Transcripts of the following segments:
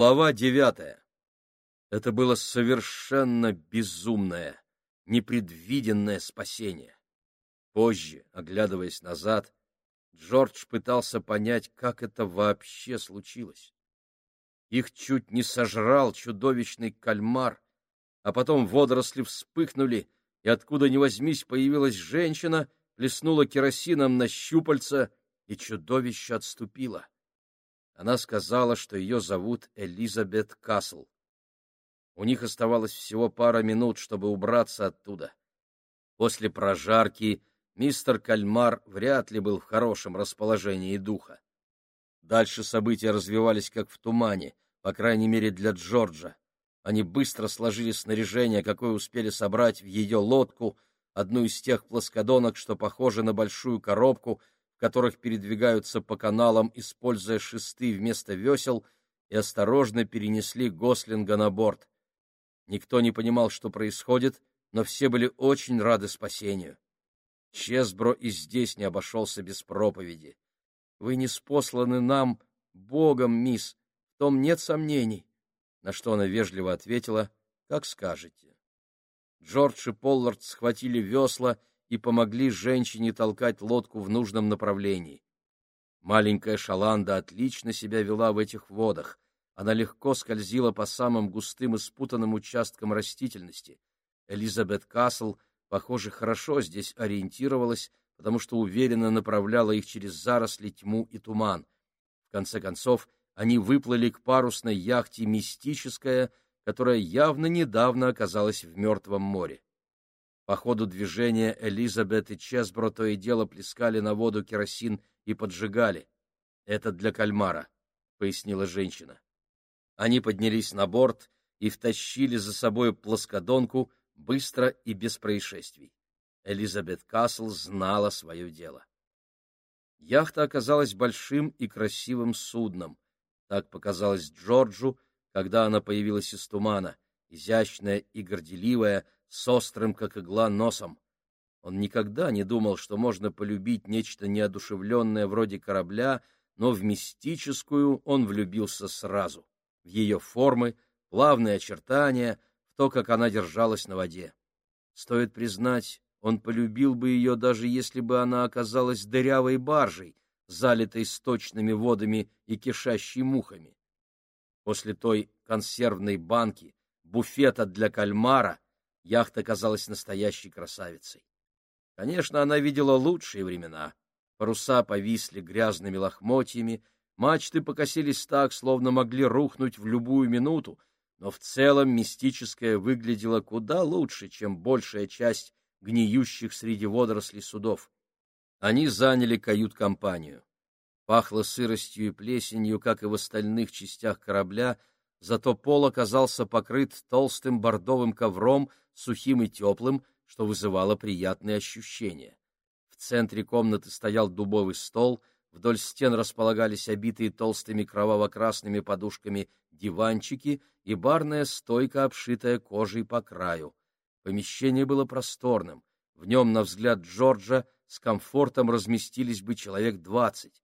Глава девятая. Это было совершенно безумное, непредвиденное спасение. Позже, оглядываясь назад, Джордж пытался понять, как это вообще случилось. Их чуть не сожрал чудовищный кальмар, а потом водоросли вспыхнули, и откуда ни возьмись появилась женщина, плеснула керосином на щупальца, и чудовище отступило. Она сказала, что ее зовут Элизабет Касл. У них оставалось всего пара минут, чтобы убраться оттуда. После прожарки мистер Кальмар вряд ли был в хорошем расположении духа. Дальше события развивались как в тумане, по крайней мере для Джорджа. Они быстро сложили снаряжение, какое успели собрать в ее лодку, одну из тех плоскодонок, что похожи на большую коробку, которых передвигаются по каналам, используя шесты вместо весел, и осторожно перенесли Гослинга на борт. Никто не понимал, что происходит, но все были очень рады спасению. Чесбро и здесь не обошелся без проповеди. «Вы не спосланы нам Богом, мисс, в том нет сомнений», на что она вежливо ответила, «как скажете». Джордж и Поллард схватили весла и помогли женщине толкать лодку в нужном направлении. Маленькая Шаланда отлично себя вела в этих водах. Она легко скользила по самым густым и спутанным участкам растительности. Элизабет Касл, похоже, хорошо здесь ориентировалась, потому что уверенно направляла их через заросли, тьму и туман. В конце концов, они выплыли к парусной яхте «Мистическая», которая явно недавно оказалась в Мертвом море. По ходу движения Элизабет и Чесбро то и дело плескали на воду керосин и поджигали. «Это для кальмара», — пояснила женщина. Они поднялись на борт и втащили за собой плоскодонку быстро и без происшествий. Элизабет Касл знала свое дело. Яхта оказалась большим и красивым судном. Так показалось Джорджу, когда она появилась из тумана, изящная и горделивая, с острым, как игла, носом. Он никогда не думал, что можно полюбить нечто неодушевленное вроде корабля, но в мистическую он влюбился сразу, в ее формы, плавные очертания, в то, как она держалась на воде. Стоит признать, он полюбил бы ее, даже если бы она оказалась дырявой баржей, залитой сточными водами и кишащей мухами. После той консервной банки, буфета для кальмара — яхта казалась настоящей красавицей. Конечно, она видела лучшие времена. Паруса повисли грязными лохмотьями, мачты покосились так, словно могли рухнуть в любую минуту, но в целом мистическое выглядело куда лучше, чем большая часть гниющих среди водорослей судов. Они заняли кают-компанию. Пахло сыростью и плесенью, как и в остальных частях корабля, зато пол оказался покрыт толстым бордовым ковром сухим и теплым, что вызывало приятные ощущения. В центре комнаты стоял дубовый стол, вдоль стен располагались обитые толстыми кроваво-красными подушками диванчики и барная стойка, обшитая кожей по краю. Помещение было просторным. В нем, на взгляд Джорджа, с комфортом разместились бы человек двадцать.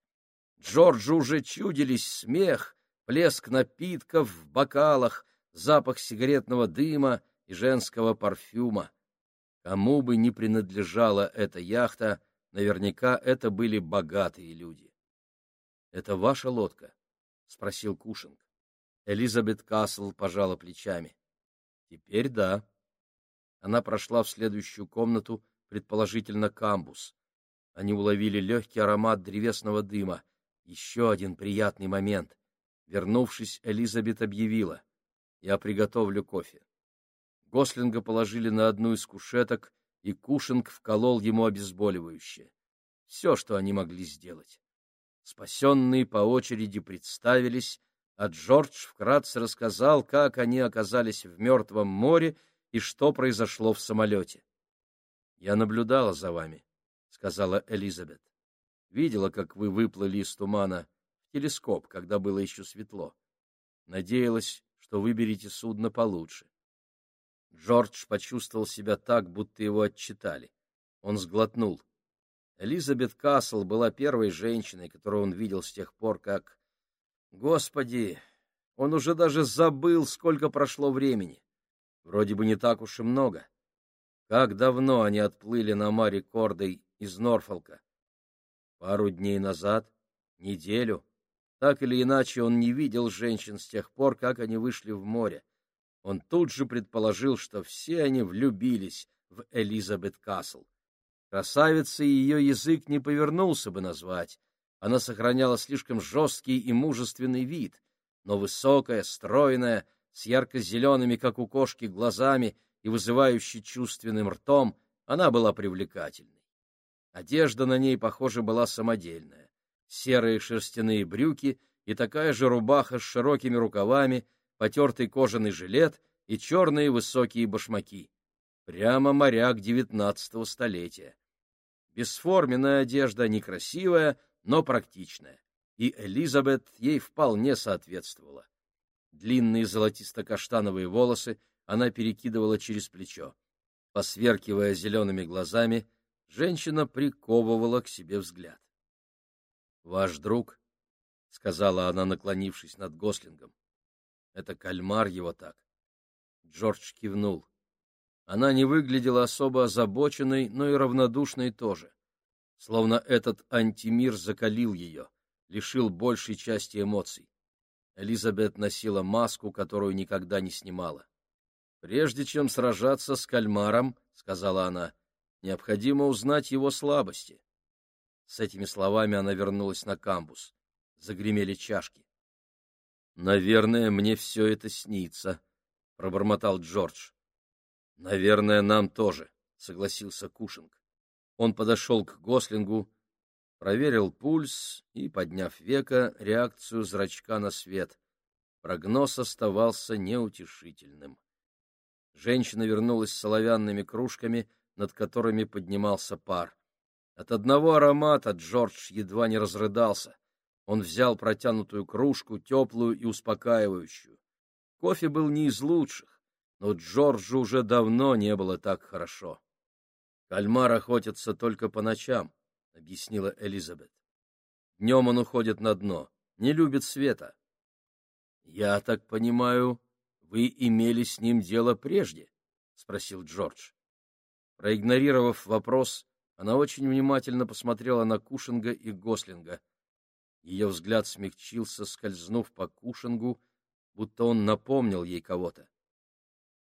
Джорджу уже чудились смех, плеск напитков в бокалах, запах сигаретного дыма и женского парфюма. Кому бы ни принадлежала эта яхта, наверняка это были богатые люди. — Это ваша лодка? — спросил Кушинг. Элизабет Касл пожала плечами. — Теперь да. Она прошла в следующую комнату, предположительно камбус. Они уловили легкий аромат древесного дыма. Еще один приятный момент. Вернувшись, Элизабет объявила. — Я приготовлю кофе. Гослинга положили на одну из кушеток, и Кушинг вколол ему обезболивающее. Все, что они могли сделать. Спасенные по очереди представились, а Джордж вкратце рассказал, как они оказались в Мертвом море и что произошло в самолете. — Я наблюдала за вами, — сказала Элизабет. — Видела, как вы выплыли из тумана телескоп, когда было еще светло. Надеялась, что выберете судно получше. Джордж почувствовал себя так, будто его отчитали. Он сглотнул. Элизабет Касл была первой женщиной, которую он видел с тех пор, как... Господи, Он уже даже забыл, сколько прошло времени. Вроде бы не так уж и много. Как давно они отплыли на Маре Кордой из Норфолка? Пару дней назад? Неделю? Так или иначе, он не видел женщин с тех пор, как они вышли в море. Он тут же предположил, что все они влюбились в Элизабет Касл. Красавица ее язык не повернулся бы назвать. Она сохраняла слишком жесткий и мужественный вид, но высокая, стройная, с ярко-зелеными, как у кошки, глазами и вызывающей чувственным ртом, она была привлекательной. Одежда на ней, похоже, была самодельная. Серые шерстяные брюки и такая же рубаха с широкими рукавами, потертый кожаный жилет и черные высокие башмаки. Прямо моряк девятнадцатого столетия. Бесформенная одежда, некрасивая, но практичная, и Элизабет ей вполне соответствовала. Длинные золотисто-каштановые волосы она перекидывала через плечо. Посверкивая зелеными глазами, женщина приковывала к себе взгляд. — Ваш друг, — сказала она, наклонившись над Гослингом, — это кальмар его так. Джордж кивнул. Она не выглядела особо озабоченной, но и равнодушной тоже. Словно этот антимир закалил ее, лишил большей части эмоций. Элизабет носила маску, которую никогда не снимала. «Прежде чем сражаться с кальмаром, — сказала она, — необходимо узнать его слабости». С этими словами она вернулась на камбус. Загремели чашки. «Наверное, мне все это снится», — пробормотал Джордж. — Наверное, нам тоже, — согласился Кушинг. Он подошел к Гослингу, проверил пульс и, подняв века, реакцию зрачка на свет. Прогноз оставался неутешительным. Женщина вернулась с соловянными кружками, над которыми поднимался пар. От одного аромата Джордж едва не разрыдался. Он взял протянутую кружку, теплую и успокаивающую. Кофе был не из лучших но Джорджу уже давно не было так хорошо. «Кальмар охотится только по ночам», — объяснила Элизабет. «Днем он уходит на дно, не любит света». «Я так понимаю, вы имели с ним дело прежде?» — спросил Джордж. Проигнорировав вопрос, она очень внимательно посмотрела на Кушинга и Гослинга. Ее взгляд смягчился, скользнув по Кушингу, будто он напомнил ей кого-то.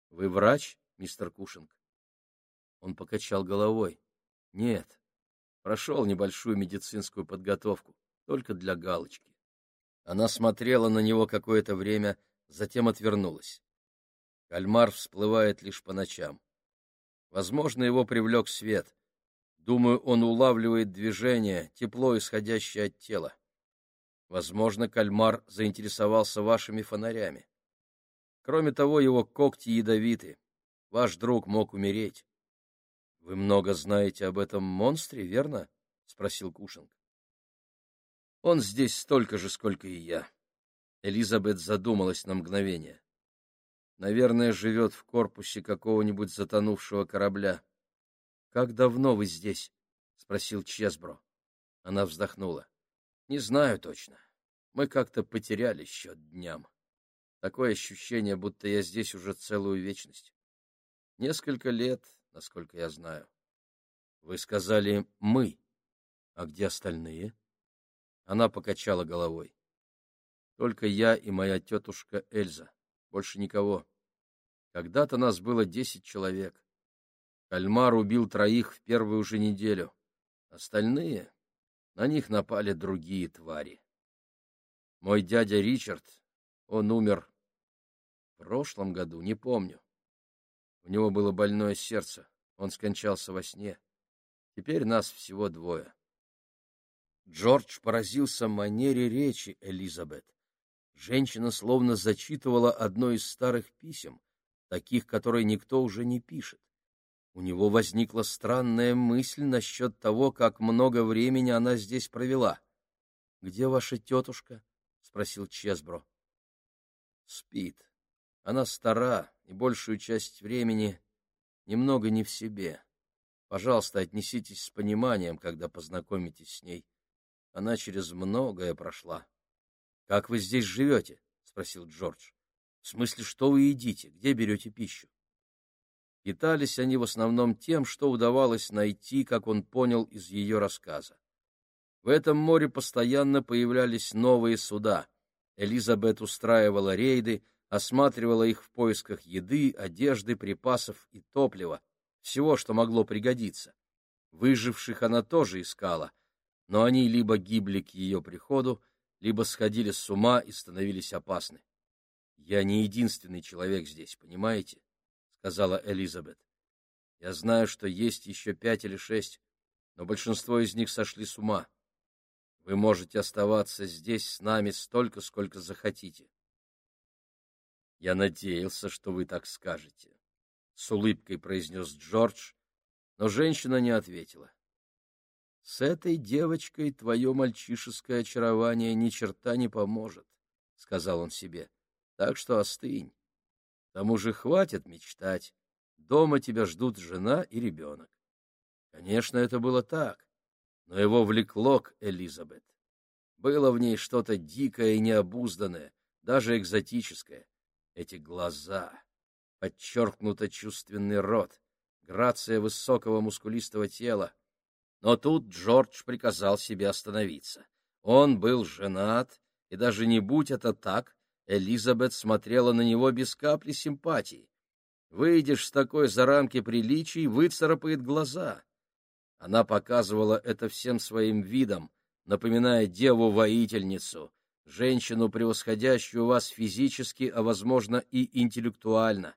Вы врач, мистер Кушинг? Он покачал головой. Нет, прошел небольшую медицинскую подготовку, только для галочки. Она смотрела на него какое-то время, затем отвернулась. Кальмар всплывает лишь по ночам. Возможно, его привлек свет. Думаю, он улавливает движение, тепло, исходящее от тела. Возможно, кальмар заинтересовался вашими фонарями. Кроме того, его когти ядовиты. Ваш друг мог умереть. — Вы много знаете об этом монстре, верно? — спросил Кушинг. — Он здесь столько же, сколько и я. Элизабет задумалась на мгновение. Наверное, живет в корпусе какого-нибудь затонувшего корабля. — Как давно вы здесь? — спросил Чесбро. Она вздохнула. — Не знаю точно. Мы как-то потеряли счет дням. Такое ощущение, будто я здесь уже целую вечность. Несколько лет, насколько я знаю. Вы сказали «мы». А где остальные? Она покачала головой. Только я и моя тетушка Эльза. Больше никого. Когда-то нас было десять человек. Кальмар убил троих в первую же неделю. Остальные... На них напали другие твари. Мой дядя Ричард, он умер в прошлом году, не помню. У него было больное сердце, он скончался во сне. Теперь нас всего двое. Джордж поразился манере речи Элизабет. Женщина словно зачитывала одно из старых писем, таких, которые никто уже не пишет. У него возникла странная мысль насчет того, как много времени она здесь провела. — Где ваша тетушка? — спросил Чесбро. — Спит, она стара и большую часть времени немного не в себе. Пожалуйста, отнеситесь с пониманием, когда познакомитесь с ней. Она через многое прошла. — Как вы здесь живете? — спросил Джордж. — В смысле, что вы едите? Где берете пищу? Питались они в основном тем, что удавалось найти, как он понял из ее рассказа. В этом море постоянно появлялись новые суда. Элизабет устраивала рейды, осматривала их в поисках еды, одежды, припасов и топлива, всего, что могло пригодиться. Выживших она тоже искала, но они либо гибли к ее приходу, либо сходили с ума и становились опасны. «Я не единственный человек здесь, понимаете?» — сказала Элизабет. «Я знаю, что есть еще пять или шесть, но большинство из них сошли с ума. Вы можете оставаться здесь с нами столько, сколько захотите. Я надеялся, что вы так скажете, — с улыбкой произнес Джордж, но женщина не ответила. С этой девочкой твое мальчишеское очарование ни черта не поможет, — сказал он себе, — так что остынь. Тому же хватит мечтать. Дома тебя ждут жена и ребенок. Конечно, это было так но его влекло к Элизабет. Было в ней что-то дикое и необузданное, даже экзотическое. Эти глаза, подчеркнуто чувственный рот, грация высокого мускулистого тела. Но тут Джордж приказал себе остановиться. Он был женат, и даже не будь это так, Элизабет смотрела на него без капли симпатии. Выйдешь с такой за рамки приличий, выцарапает глаза. Она показывала это всем своим видом, напоминая деву-воительницу, женщину, превосходящую вас физически, а, возможно, и интеллектуально.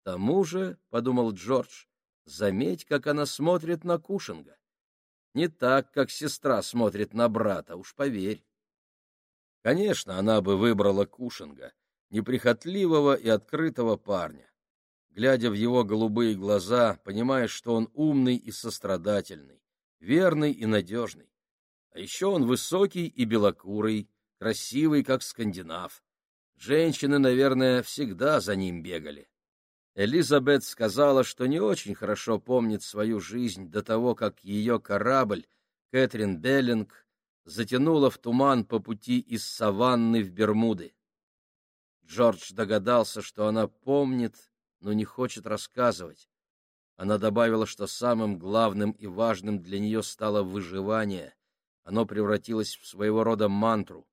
К тому же, — подумал Джордж, — заметь, как она смотрит на Кушинга. Не так, как сестра смотрит на брата, уж поверь. Конечно, она бы выбрала Кушинга, неприхотливого и открытого парня глядя в его голубые глаза, понимаешь, что он умный и сострадательный, верный и надежный. А еще он высокий и белокурый, красивый, как скандинав. Женщины, наверное, всегда за ним бегали. Элизабет сказала, что не очень хорошо помнит свою жизнь до того, как ее корабль, Кэтрин Беллинг, затянула в туман по пути из Саванны в Бермуды. Джордж догадался, что она помнит но не хочет рассказывать. Она добавила, что самым главным и важным для нее стало выживание. Оно превратилось в своего рода мантру.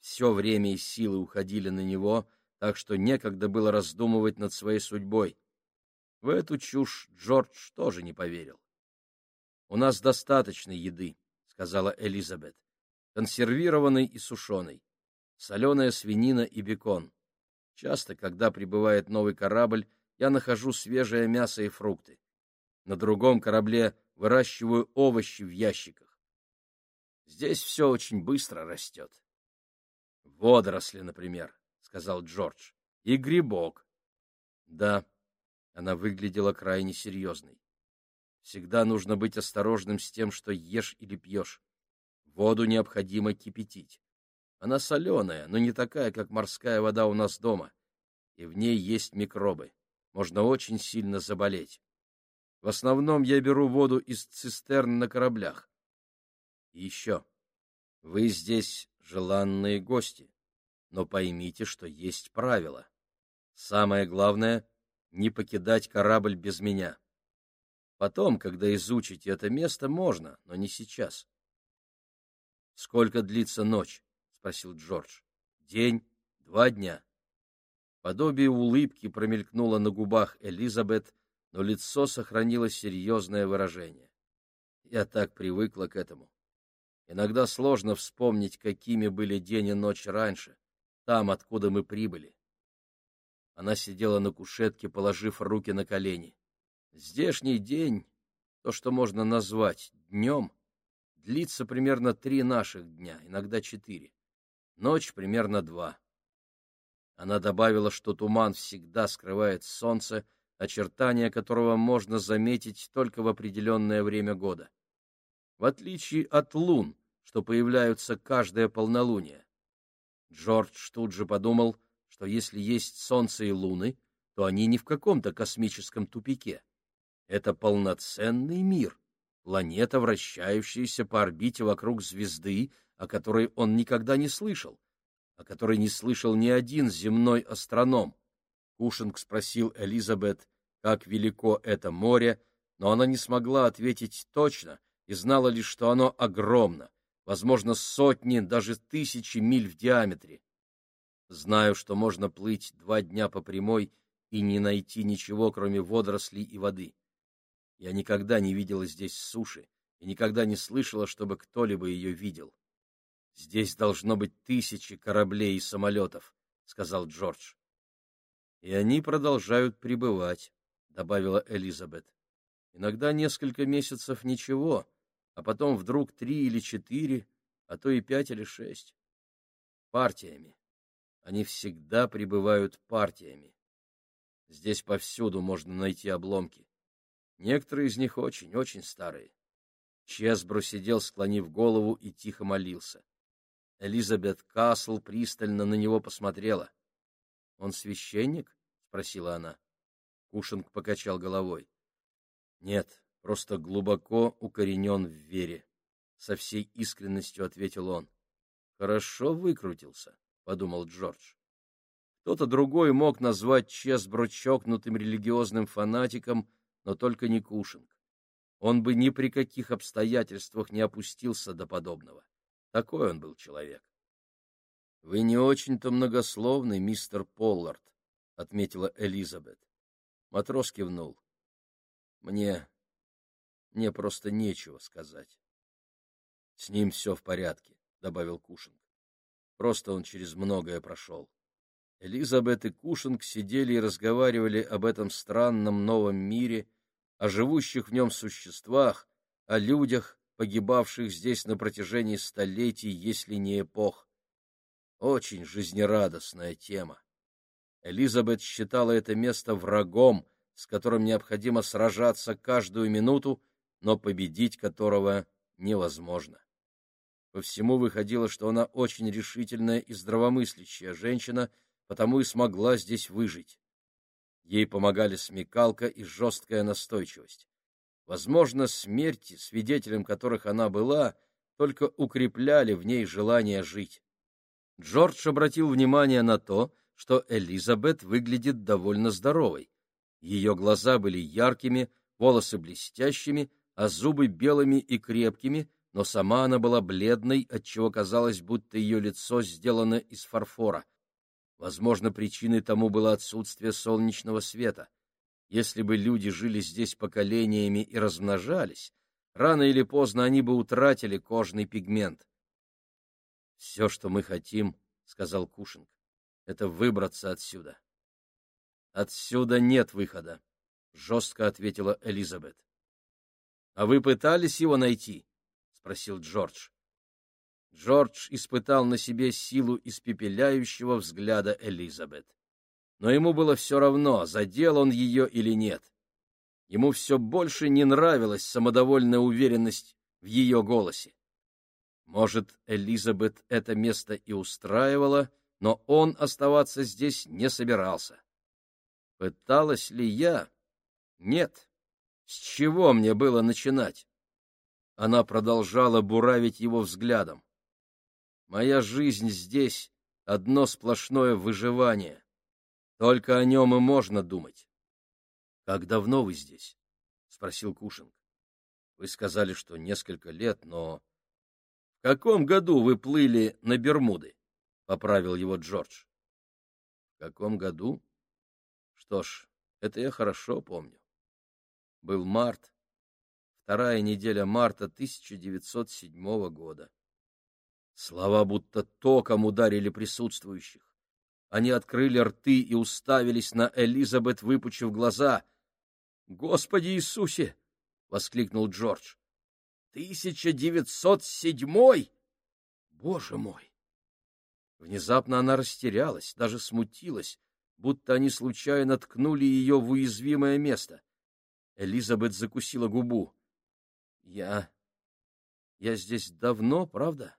Все время и силы уходили на него, так что некогда было раздумывать над своей судьбой. В эту чушь Джордж тоже не поверил. «У нас достаточно еды», — сказала Элизабет, — «консервированной и сушеной, соленая свинина и бекон. Часто, когда прибывает новый корабль, я нахожу свежее мясо и фрукты. На другом корабле выращиваю овощи в ящиках. Здесь все очень быстро растет. — Водоросли, например, — сказал Джордж, — и грибок. Да, она выглядела крайне серьезной. Всегда нужно быть осторожным с тем, что ешь или пьешь. Воду необходимо кипятить. Она соленая, но не такая, как морская вода у нас дома, и в ней есть микробы. Можно очень сильно заболеть. В основном я беру воду из цистерн на кораблях. И еще. Вы здесь желанные гости, но поймите, что есть правила. Самое главное — не покидать корабль без меня. Потом, когда изучите это место, можно, но не сейчас. — Сколько длится ночь? — спросил Джордж. — День, два дня. Подобие улыбки промелькнуло на губах Элизабет, но лицо сохранило серьезное выражение. Я так привыкла к этому. Иногда сложно вспомнить, какими были день и ночь раньше, там, откуда мы прибыли. Она сидела на кушетке, положив руки на колени. Здешний день, то, что можно назвать днем, длится примерно три наших дня, иногда четыре ночь примерно два. Она добавила, что туман всегда скрывает солнце, очертания которого можно заметить только в определенное время года. В отличие от лун, что появляются каждое полнолуние. Джордж тут же подумал, что если есть солнце и луны, то они не в каком-то космическом тупике. Это полноценный мир, планета, вращающаяся по орбите вокруг звезды, о которой он никогда не слышал. о которой не слышал ни один земной астроном. Кушинг спросил Элизабет, как велико это море, но она не смогла ответить точно и знала лишь, что оно огромно, возможно, сотни, даже тысячи миль в диаметре. Знаю, что можно плыть два дня по прямой и не найти ничего, кроме водорослей и воды. Я никогда не видела здесь суши и никогда не слышала, чтобы кто-либо ее видел. — Здесь должно быть тысячи кораблей и самолетов, — сказал Джордж. — И они продолжают прибывать, — добавила Элизабет. — Иногда несколько месяцев ничего, а потом вдруг три или четыре, а то и пять или шесть. Партиями. Они всегда прибывают партиями. Здесь повсюду можно найти обломки. Некоторые из них очень-очень старые. Чесбро сидел, склонив голову, и тихо молился. Элизабет Касл пристально на него посмотрела. — Он священник? — спросила она. Кушинг покачал головой. — Нет, просто глубоко укоренен в вере. Со всей искренностью ответил он. — Хорошо выкрутился, — подумал Джордж. Кто-то другой мог назвать Чесбро чокнутым религиозным фанатиком, но только не Кушинг. Он бы ни при каких обстоятельствах не опустился до подобного. Такой он был человек. — Вы не очень-то многословный, мистер Поллард, — отметила Элизабет. Матрос кивнул. — Мне... мне просто нечего сказать. — С ним все в порядке, — добавил Кушинг. Просто он через многое прошел. Элизабет и Кушинг сидели и разговаривали об этом странном новом мире, о живущих в нем существах, о людях, погибавших здесь на протяжении столетий, если не эпох. Очень жизнерадостная тема. Элизабет считала это место врагом, с которым необходимо сражаться каждую минуту, но победить которого невозможно. По всему выходило, что она очень решительная и здравомыслящая женщина — потому и смогла здесь выжить. Ей помогали смекалка и жесткая настойчивость. Возможно, смерти, свидетелем которых она была, только укрепляли в ней желание жить. Джордж обратил внимание на то, что Элизабет выглядит довольно здоровой. Ее глаза были яркими, волосы блестящими, а зубы белыми и крепкими, но сама она была бледной, отчего казалось, будто ее лицо сделано из фарфора. Возможно, причиной тому было отсутствие солнечного света. Если бы люди жили здесь поколениями и размножались, рано или поздно они бы утратили кожный пигмент. — Все, что мы хотим, — сказал Кушинг, — это выбраться отсюда. — Отсюда нет выхода, — жестко ответила Элизабет. — А вы пытались его найти? — спросил Джордж. Джордж испытал на себе силу испепеляющего взгляда Элизабет. Но ему было все равно, задел он ее или нет. Ему все больше не нравилась самодовольная уверенность в ее голосе. Может, Элизабет это место и устраивало, но он оставаться здесь не собирался. Пыталась ли я? Нет. С чего мне было начинать? Она продолжала буравить его взглядом. Моя жизнь здесь — одно сплошное выживание. Только о нем и можно думать. — Как давно вы здесь? — спросил Кушинг. — Вы сказали, что несколько лет, но... — В каком году вы плыли на Бермуды? — поправил его Джордж. — В каком году? Что ж, это я хорошо помню. Был март, вторая неделя марта 1907 года. Слова будто током ударили присутствующих. Они открыли рты и уставились на Элизабет, выпучив глаза. «Господи Иисусе!» — воскликнул Джордж. «Тысяча девятьсот седьмой! Боже мой!» Внезапно она растерялась, даже смутилась, будто они случайно ткнули ее в уязвимое место. Элизабет закусила губу. «Я... я здесь давно, правда?»